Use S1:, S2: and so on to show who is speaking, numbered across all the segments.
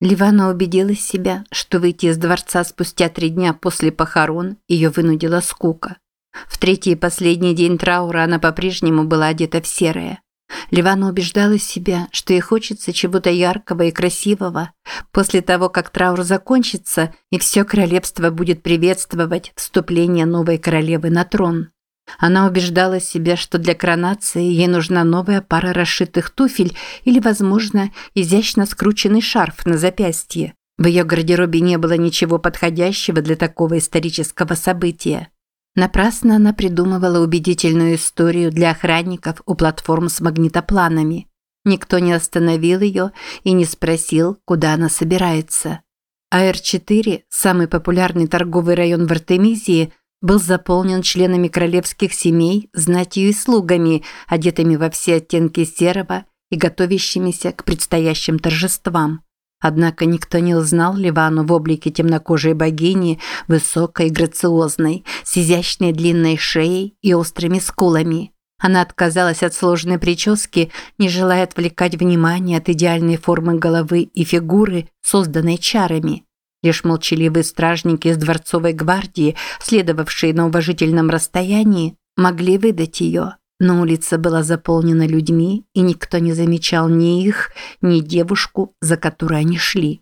S1: Ливана убедила себя, что выйти из дворца спустя три дня после похорон ее вынудила скука. В третий и последний день траура она по-прежнему была одета в серое. Ливана убеждала себя, что ей хочется чего-то яркого и красивого после того, как траур закончится и все королевство будет приветствовать вступление новой королевы на трон. Она убеждала себя, что для коронации ей нужна новая пара расшитых туфель или, возможно, изящно скрученный шарф на запястье. В ее гардеробе не было ничего подходящего для такого исторического события. Напрасно она придумывала убедительную историю для охранников у платформ с магнитопланами. Никто не остановил ее и не спросил, куда она собирается. АР-4, самый популярный торговый район в Артемизии, был заполнен членами королевских семей, знатью и слугами, одетыми во все оттенки серого и готовящимися к предстоящим торжествам. Однако никто не узнал Ливану в облике темнокожей богини, высокой, грациозной, с изящной длинной шеей и острыми скулами. Она отказалась от сложной прически, не желая отвлекать внимание от идеальной формы головы и фигуры, созданной чарами. Лишь молчаливые стражники из дворцовой гвардии, следовавшие на уважительном расстоянии, могли выдать ее. Но улица была заполнена людьми, и никто не замечал ни их, ни девушку, за которой они шли.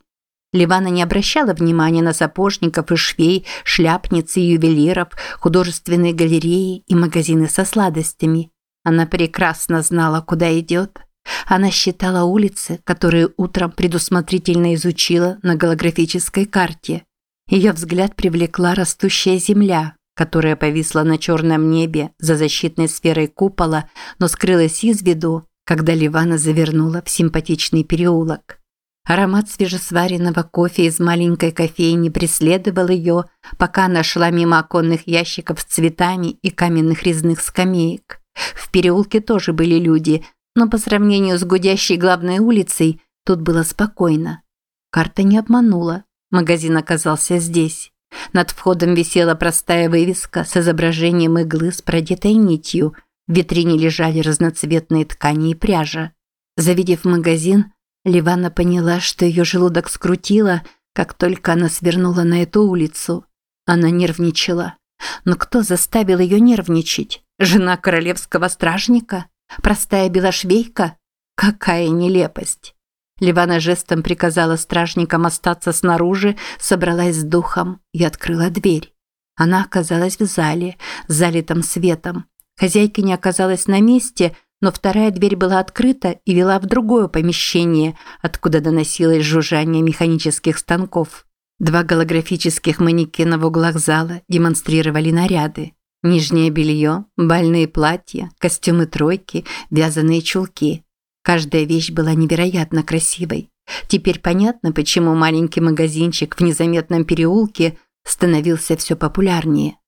S1: Ливана не обращала внимания на сапожников и швей, шляпниц и ювелиров, художественные галереи и магазины со сладостями. Она прекрасно знала, куда идет. Она считала улицы, которые утром предусмотрительно изучила на голографической карте. Ее взгляд привлекла растущая земля, которая повисла на черном небе за защитной сферой купола, но скрылась из виду, когда Ливана завернула в симпатичный переулок. Аромат свежесваренного кофе из маленькой кофейни преследовал ее, пока она шла мимо оконных ящиков с цветами и каменных резных скамеек. В переулке тоже были люди, но по сравнению с гудящей главной улицей тут было спокойно. Карта не обманула. Магазин оказался здесь. Над входом висела простая вывеска с изображением иглы с продетой нитью. В витрине лежали разноцветные ткани и пряжа. Завидев магазин, Ливана поняла, что ее желудок скрутило, как только она свернула на эту улицу. Она нервничала. Но кто заставил ее нервничать? Жена королевского стражника? Простая белошвейка? Какая нелепость! Ливана жестом приказала стражникам остаться снаружи, собралась с духом и открыла дверь. Она оказалась в зале, залитом светом. Хозяйка не оказалась на месте, но вторая дверь была открыта и вела в другое помещение, откуда доносилось жужжание механических станков. Два голографических манекена в углах зала демонстрировали наряды. Нижнее белье, бальные платья, костюмы тройки, вязаные чулки. Каждая вещь была невероятно красивой. Теперь понятно, почему маленький магазинчик в незаметном переулке становился все популярнее.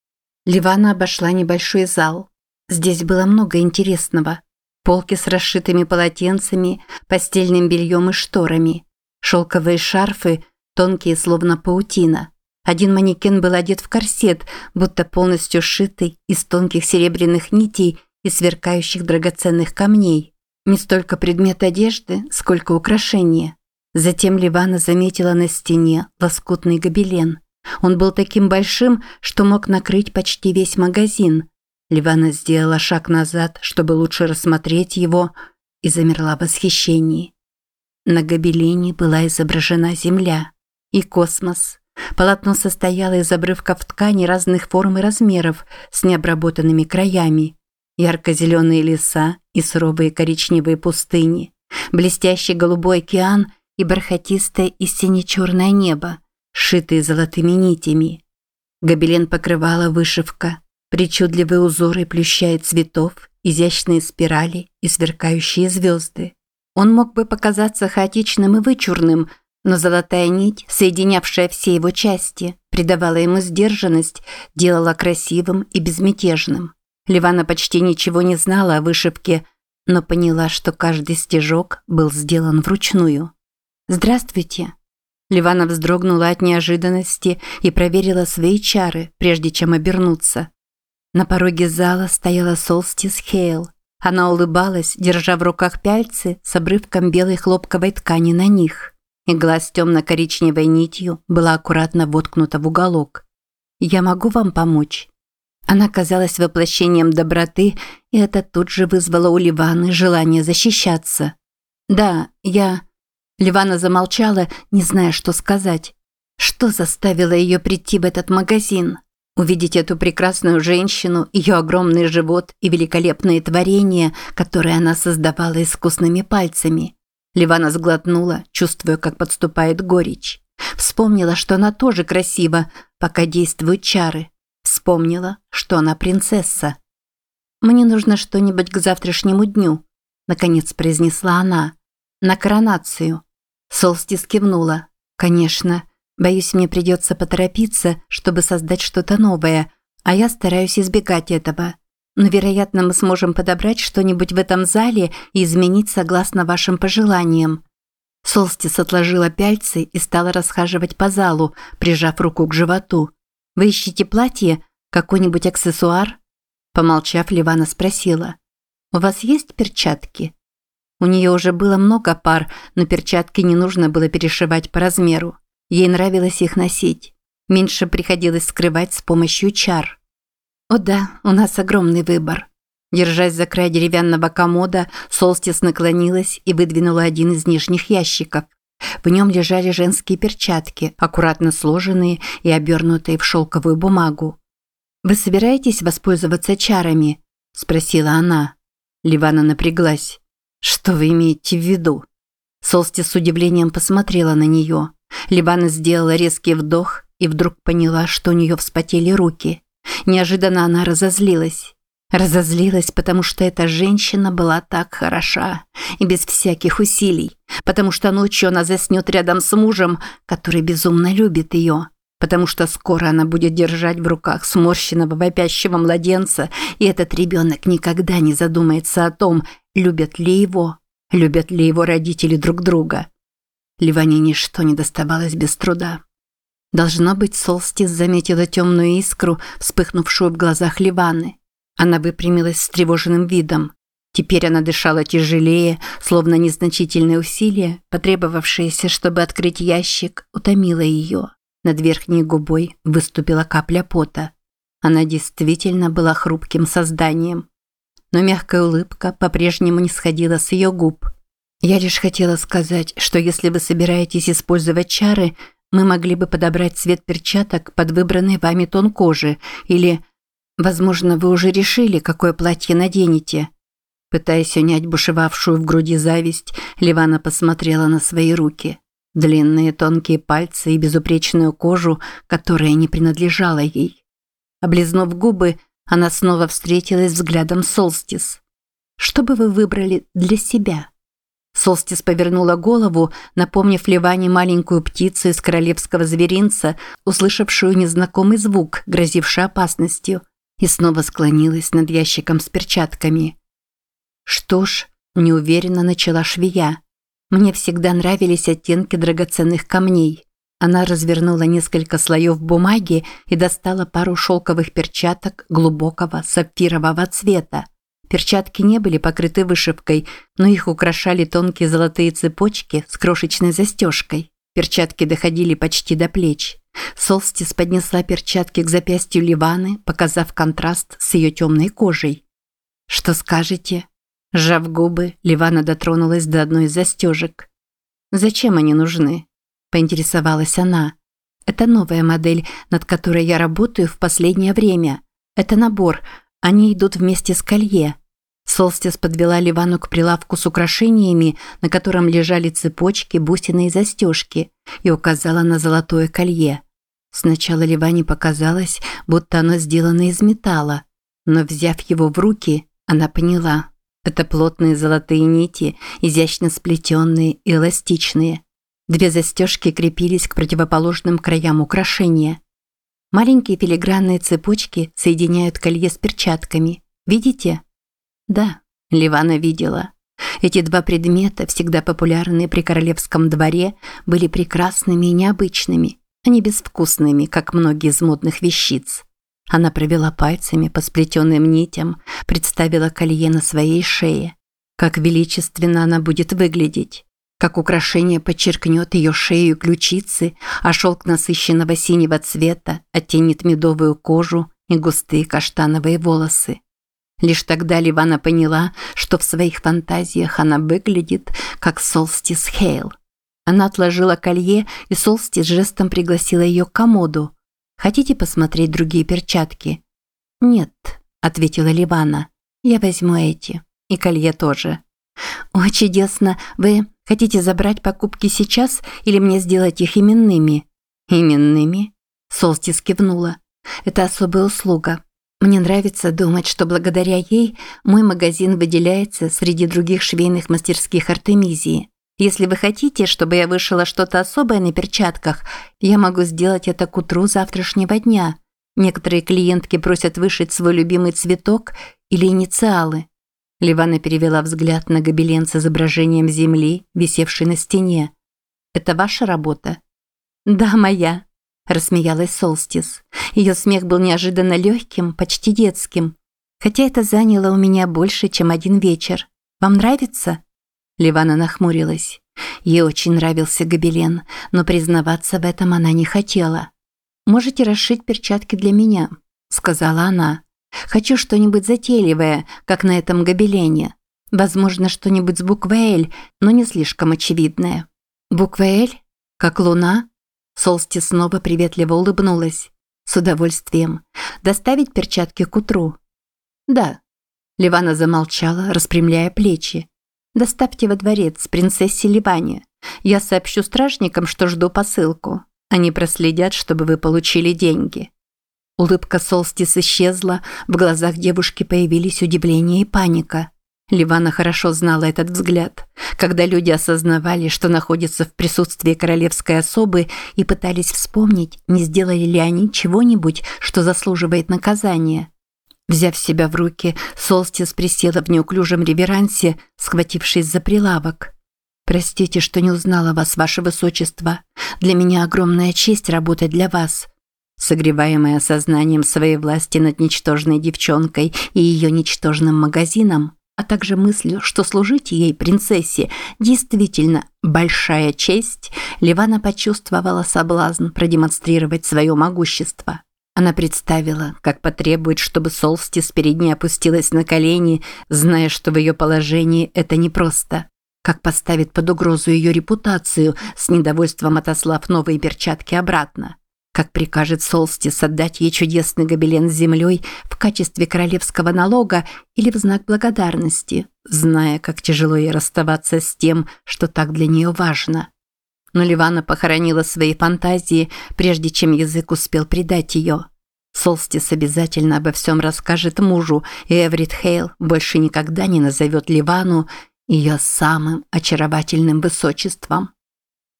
S1: Ливана обошла небольшой зал. Здесь было много интересного. Полки с расшитыми полотенцами, постельным бельем и шторами. Шелковые шарфы, тонкие словно паутина. Один манекен был одет в корсет, будто полностью сшитый из тонких серебряных нитей и сверкающих драгоценных камней. Не столько предмет одежды, сколько украшение. Затем Ливана заметила на стене лоскутный гобелен. Он был таким большим, что мог накрыть почти весь магазин. Ливана сделала шаг назад, чтобы лучше рассмотреть его, и замерла в восхищении. На гобелене была изображена Земля и космос. Полотно состояло из обрывков ткани разных форм и размеров с необработанными краями ярко-зеленые леса и суровые коричневые пустыни, блестящий голубой океан и бархатистое и сине-черное небо, сшитые золотыми нитями. Гобелен покрывала вышивка, причудливые узоры плюща и цветов, изящные спирали и сверкающие звезды. Он мог бы показаться хаотичным и вычурным, но золотая нить, соединявшая все его части, придавала ему сдержанность, делала красивым и безмятежным. Ливана почти ничего не знала о вышивке, но поняла, что каждый стежок был сделан вручную. «Здравствуйте!» Ливана вздрогнула от неожиданности и проверила свои чары, прежде чем обернуться. На пороге зала стояла Солстис Хейл. Она улыбалась, держа в руках пяльцы с обрывком белой хлопковой ткани на них. Игла с темно-коричневой нитью была аккуратно воткнута в уголок. «Я могу вам помочь?» Она казалась воплощением доброты, и это тут же вызвало у Ливаны желание защищаться. «Да, я...» Ливана замолчала, не зная, что сказать. Что заставило ее прийти в этот магазин? Увидеть эту прекрасную женщину, ее огромный живот и великолепные творения, которые она создавала искусными пальцами. Ливана сглотнула, чувствуя, как подступает горечь. Вспомнила, что она тоже красива, пока действуют чары. Вспомнила, что она принцесса. «Мне нужно что-нибудь к завтрашнему дню», – наконец произнесла она. «На коронацию». Солстис кивнула. «Конечно. Боюсь, мне придется поторопиться, чтобы создать что-то новое, а я стараюсь избегать этого. Но, вероятно, мы сможем подобрать что-нибудь в этом зале и изменить согласно вашим пожеланиям». Солстис отложила пяльцы и стала расхаживать по залу, прижав руку к животу. «Вы ищете платье? Какой-нибудь аксессуар?» Помолчав, Ливана спросила. «У вас есть перчатки?» У нее уже было много пар, но перчатки не нужно было перешивать по размеру. Ей нравилось их носить. Меньше приходилось скрывать с помощью чар. О да, у нас огромный выбор. Держась за край деревянного комода, Солстис наклонилась и выдвинула один из нижних ящиков. В нем лежали женские перчатки, аккуратно сложенные и обернутые в шелковую бумагу. «Вы собираетесь воспользоваться чарами?» – спросила она. Ливана напряглась. «Что вы имеете в виду?» Солстис с удивлением посмотрела на нее. Либана сделала резкий вдох и вдруг поняла, что у нее вспотели руки. Неожиданно она разозлилась. Разозлилась, потому что эта женщина была так хороша и без всяких усилий, потому что ночью она заснет рядом с мужем, который безумно любит ее, потому что скоро она будет держать в руках сморщенного вопящего младенца, и этот ребенок никогда не задумается о том, любят ли его, любят ли его родители друг друга. Ливане ничто не доставалось без труда. Должно быть, Солстис заметила темную искру, вспыхнувшую в глазах Ливаны. Она выпрямилась с тревоженным видом. Теперь она дышала тяжелее, словно незначительные усилия, потребовавшиеся, чтобы открыть ящик, утомило ее. Над верхней губой выступила капля пота. Она действительно была хрупким созданием. Но мягкая улыбка по-прежнему не сходила с ее губ – я лишь хотела сказать, что если вы собираетесь использовать чары, мы могли бы подобрать цвет перчаток под выбранный вами тон кожи или, возможно, вы уже решили, какое платье наденете. Пытаясь унять бушевавшую в груди зависть, Ливана посмотрела на свои руки. Длинные тонкие пальцы и безупречную кожу, которая не принадлежала ей. Облизнув губы, она снова встретилась взглядом Солстис. «Что бы вы выбрали для себя?» Солстис повернула голову, напомнив Ливане маленькую птицу из королевского зверинца, услышавшую незнакомый звук, грозивший опасностью, и снова склонилась над ящиком с перчатками. «Что ж», – неуверенно начала швея, – «мне всегда нравились оттенки драгоценных камней». Она развернула несколько слоев бумаги и достала пару шелковых перчаток глубокого сапфирового цвета. Перчатки не были покрыты вышивкой, но их украшали тонкие золотые цепочки с крошечной застежкой. Перчатки доходили почти до плеч. Солстис поднесла перчатки к запястью Ливаны, показав контраст с ее темной кожей. «Что скажете?» Сжав губы, Ливана дотронулась до одной из застежек. «Зачем они нужны?» – поинтересовалась она. «Это новая модель, над которой я работаю в последнее время. Это набор – они идут вместе с колье. Солстис подвела Ливану к прилавку с украшениями, на котором лежали цепочки, бусины и застежки, и указала на золотое колье. Сначала Ливане показалось, будто оно сделано из металла, но, взяв его в руки, она поняла. Это плотные золотые нити, изящно сплетенные и эластичные. Две застежки крепились к противоположным краям украшения – Маленькие филигранные цепочки соединяют колье с перчатками. Видите? Да, Ливана видела. Эти два предмета, всегда популярные при королевском дворе, были прекрасными и необычными, а не безвкусными, как многие из модных вещиц. Она провела пальцами по сплетенным нитям, представила колье на своей шее. Как величественно она будет выглядеть. Как украшение подчеркнет ее шею и ключицы, а шелк насыщенного синего цвета оттенит медовую кожу и густые каштановые волосы. Лишь тогда Ливана поняла, что в своих фантазиях она выглядит как Солстис Хейл. Она отложила колье, и Солстис жестом пригласила ее к комоду. «Хотите посмотреть другие перчатки?» «Нет», – ответила Ливана. «Я возьму эти. И колье тоже». «О, чудесно! Вы хотите забрать покупки сейчас или мне сделать их именными?» «Именными?» Солстис кивнула. «Это особая услуга. Мне нравится думать, что благодаря ей мой магазин выделяется среди других швейных мастерских Артемизии. Если вы хотите, чтобы я вышила что-то особое на перчатках, я могу сделать это к утру завтрашнего дня. Некоторые клиентки просят вышить свой любимый цветок или инициалы. Ливана перевела взгляд на гобелен с изображением земли, висевший на стене. «Это ваша работа?» «Да, моя», рассмеялась Солстис. Ее смех был неожиданно легким, почти детским. Хотя это заняло у меня больше, чем один вечер. Вам нравится? Ливана нахмурилась. Ей очень нравился гобелен, но признаваться в этом она не хотела. «Можете расшить перчатки для меня», – сказала она. «Хочу что-нибудь затейливое, как на этом гобелене. Возможно, что-нибудь с буквой «Л», но не слишком очевидное». «Буква «Л»? Как луна?» Солсти снова приветливо улыбнулась. С удовольствием. Доставить перчатки к утру? Да. Ливана замолчала, распрямляя плечи. Доставьте во дворец принцессе Ливане. Я сообщу стражникам, что жду посылку. Они проследят, чтобы вы получили деньги. Улыбка Солстис исчезла, в глазах девушки появились удивление и паника. Ливана хорошо знала этот взгляд. Когда люди осознавали, что находятся в присутствии королевской особы и пытались вспомнить, не сделали ли они чего-нибудь, что заслуживает наказания. Взяв себя в руки, Солстис присела в неуклюжем реверансе, схватившись за прилавок. «Простите, что не узнала вас, ваше высочество. Для меня огромная честь работать для вас». Согреваемая сознанием своей власти над ничтожной девчонкой и ее ничтожным магазином, а также мыслью, что служить ей, принцессе, действительно большая честь, Ливана почувствовала соблазн продемонстрировать свое могущество. Она представила, как потребует, чтобы Солстис перед ней опустилась на колени, зная, что в ее положении это непросто. Как поставит под угрозу ее репутацию, с недовольством отослав новые перчатки обратно как прикажет Солстис отдать ей чудесный гобелен с землей в качестве королевского налога или в знак благодарности, зная, как тяжело ей расставаться с тем, что так для нее важно. Но Ливана похоронила свои фантазии, прежде чем язык успел предать ее. Солстис обязательно обо всем расскажет мужу, и Эврит Хейл больше никогда не назовет Ливану ее самым очаровательным высочеством.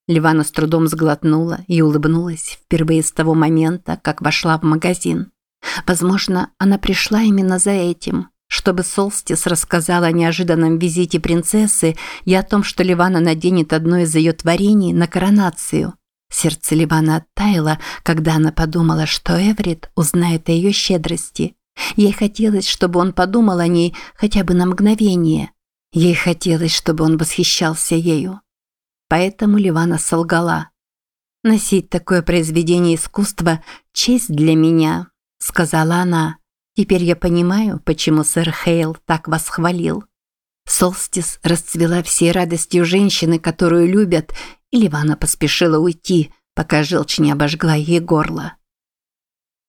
S1: Ливана с трудом сглотнула и улыбнулась впервые с того момента, как вошла в магазин. Возможно, она пришла именно за этим, чтобы Солстис рассказала о неожиданном визите принцессы и о том, что Ливана наденет одно из ее творений на коронацию. Сердце Ливана оттаяло, когда она подумала, что Эврит узнает о ее щедрости. Ей хотелось, чтобы он подумал о ней хотя бы на мгновение. Ей хотелось, чтобы он восхищался ею. Поэтому Ливана солгала. «Носить такое произведение искусства – честь для меня», – сказала она. «Теперь я понимаю, почему сэр Хейл так вас хвалил». Солстис расцвела всей радостью женщины, которую любят, и Ливана поспешила уйти, пока желчь не обожгла ей горло.